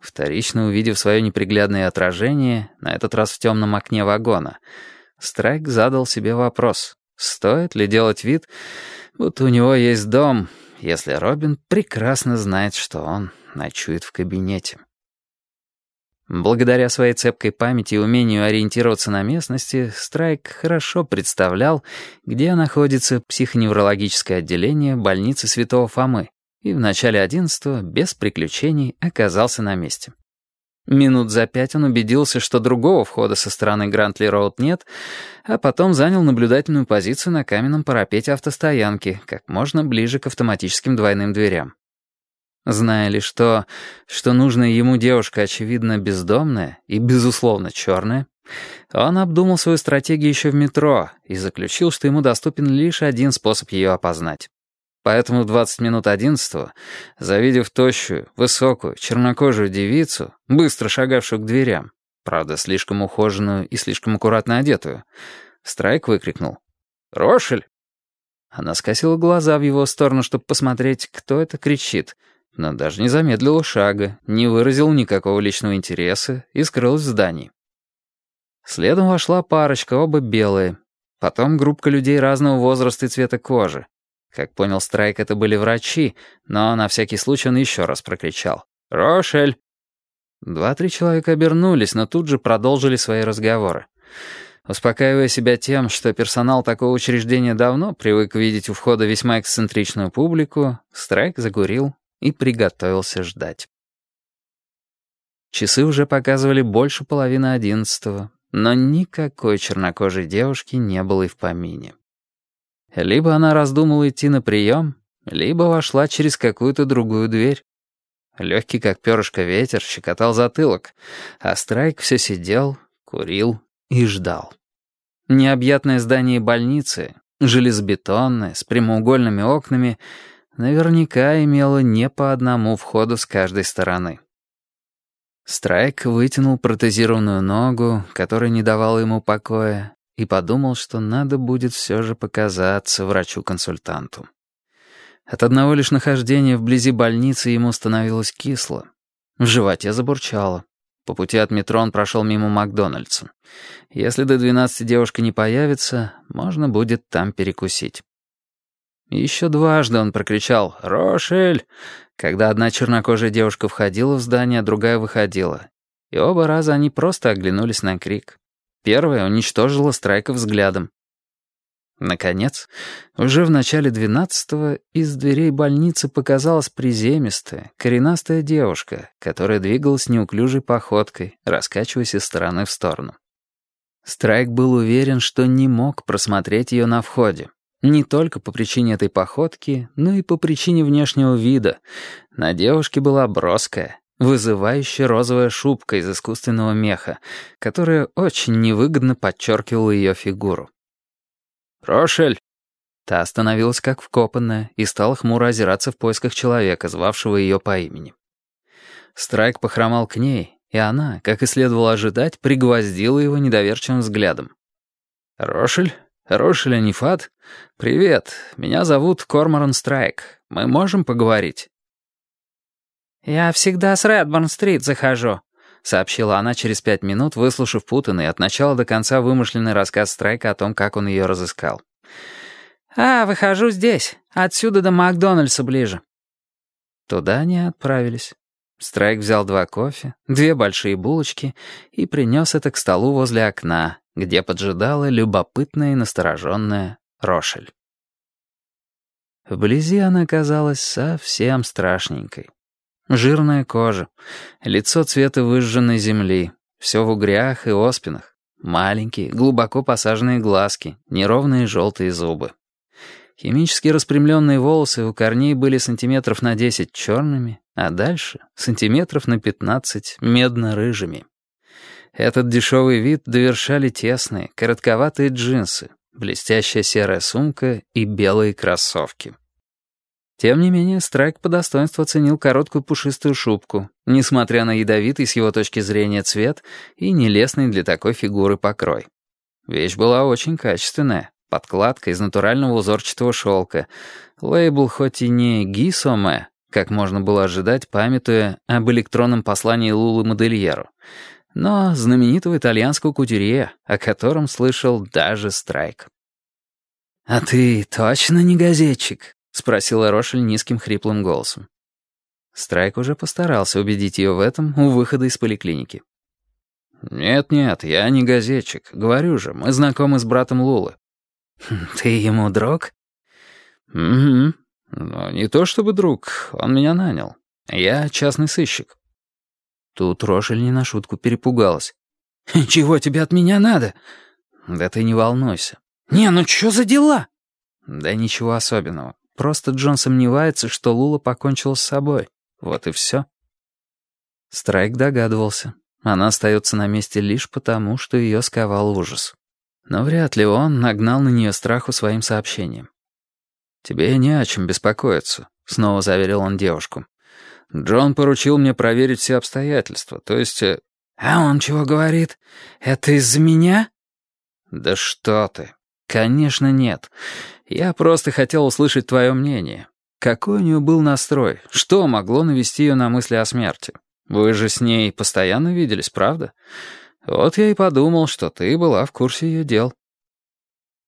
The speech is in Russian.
Вторично увидев свое неприглядное отражение, на этот раз в темном окне вагона, Страйк задал себе вопрос, стоит ли делать вид, будто у него есть дом, если Робин прекрасно знает, что он ночует в кабинете. Благодаря своей цепкой памяти и умению ориентироваться на местности, Страйк хорошо представлял, где находится психоневрологическое отделение больницы Святого Фомы, и в начале одиннадцатого без приключений оказался на месте. Минут за пять он убедился, что другого входа со стороны Грантли-Роуд нет, а потом занял наблюдательную позицию на каменном парапете автостоянки, как можно ближе к автоматическим двойным дверям. Зная лишь то, что нужная ему девушка, очевидно, бездомная и, безусловно, черная, он обдумал свою стратегию еще в метро и заключил, что ему доступен лишь один способ ее опознать. Поэтому в 20 минут одиннадцатого, завидев тощую, высокую, чернокожую девицу, быстро шагавшую к дверям, правда, слишком ухоженную и слишком аккуратно одетую, Страйк выкрикнул «Рошель!». Она скосила глаза в его сторону, чтобы посмотреть, кто это кричит — но даже не замедлил шага, не выразил никакого личного интереса и скрылась в здании. Следом вошла парочка, оба белые. Потом группка людей разного возраста и цвета кожи. Как понял Страйк, это были врачи, но на всякий случай он еще раз прокричал. «Рошель!» Два-три человека обернулись, но тут же продолжили свои разговоры. Успокаивая себя тем, что персонал такого учреждения давно привык видеть у входа весьма эксцентричную публику, Страйк закурил и приготовился ждать. Часы уже показывали больше половины одиннадцатого, но никакой чернокожей девушки не было и в помине. Либо она раздумала идти на прием, либо вошла через какую-то другую дверь. Легкий, как перышко, ветер щекотал затылок, а Страйк все сидел, курил и ждал. Необъятное здание больницы, железобетонное, с прямоугольными окнами — наверняка имела не по одному входу с каждой стороны. Страйк вытянул протезированную ногу, которая не давала ему покоя, и подумал, что надо будет все же показаться врачу-консультанту. От одного лишь нахождения вблизи больницы ему становилось кисло. В животе забурчало. По пути от метро он прошел мимо Макдональдса. Если до двенадцати девушка не появится, можно будет там перекусить. Еще дважды он прокричал «Рошель!», когда одна чернокожая девушка входила в здание, а другая выходила. И оба раза они просто оглянулись на крик. Первая уничтожила Страйка взглядом. Наконец, уже в начале двенадцатого из дверей больницы показалась приземистая, коренастая девушка, которая двигалась неуклюжей походкой, раскачиваясь из стороны в сторону. Страйк был уверен, что не мог просмотреть ее на входе. Не только по причине этой походки, но и по причине внешнего вида. На девушке была броская, вызывающая розовая шубка из искусственного меха, которая очень невыгодно подчеркивала ее фигуру. «Рошель!» Та остановилась как вкопанная и стала хмуро озираться в поисках человека, звавшего ее по имени. Страйк похромал к ней, и она, как и следовало ожидать, пригвоздила его недоверчивым взглядом. «Рошель?» «Хороший Ленифат? Привет, меня зовут Корморан Страйк. Мы можем поговорить?» «Я всегда с Редборн-стрит захожу», — сообщила она через пять минут, выслушав путанный от начала до конца вымышленный рассказ Страйка о том, как он ее разыскал. «А, выхожу здесь. Отсюда до Макдональдса ближе». Туда они отправились. Страйк взял два кофе, две большие булочки и принес это к столу возле окна, где поджидала любопытная и настороженная Рошель. Вблизи она казалась совсем страшненькой. Жирная кожа, лицо цвета выжженной земли, все в угрях и оспинах, маленькие, глубоко посаженные глазки, неровные желтые зубы. Химически распрямленные волосы у корней были сантиметров на десять черными, а дальше — сантиметров на пятнадцать медно-рыжими. Этот дешевый вид довершали тесные, коротковатые джинсы, блестящая серая сумка и белые кроссовки. Тем не менее, Страйк по достоинству оценил короткую пушистую шубку, несмотря на ядовитый с его точки зрения цвет и нелестный для такой фигуры покрой. Вещь была очень качественная, подкладка из натурального узорчатого шелка, лейбл хоть и не «Гисоме», как можно было ожидать, памятуя об электронном послании Лулы Модельеру, но знаменитого итальянского кутюрье, о котором слышал даже Страйк. «А ты точно не газетчик?» — спросила Рошель низким хриплым голосом. Страйк уже постарался убедить ее в этом у выхода из поликлиники. «Нет-нет, я не газетчик. Говорю же, мы знакомы с братом Лулы». «Ты ему друг?» «Угу. Но не то чтобы друг, он меня нанял. Я частный сыщик». Тут Рошель не на шутку перепугалась. «Чего тебе от меня надо?» «Да ты не волнуйся». «Не, ну что за дела?» «Да ничего особенного. Просто Джон сомневается, что Лула покончила с собой. Вот и все». Страйк догадывался. Она остается на месте лишь потому, что ее сковал ужас. Но вряд ли он нагнал на нее страху своим сообщением. «Тебе не о чем беспокоиться», — снова заверил он девушку. «Джон поручил мне проверить все обстоятельства, то есть...» э, «А он чего говорит? Это из-за меня?» «Да что ты! Конечно, нет. Я просто хотел услышать твое мнение. Какой у нее был настрой? Что могло навести ее на мысли о смерти? Вы же с ней постоянно виделись, правда? Вот я и подумал, что ты была в курсе ее дел».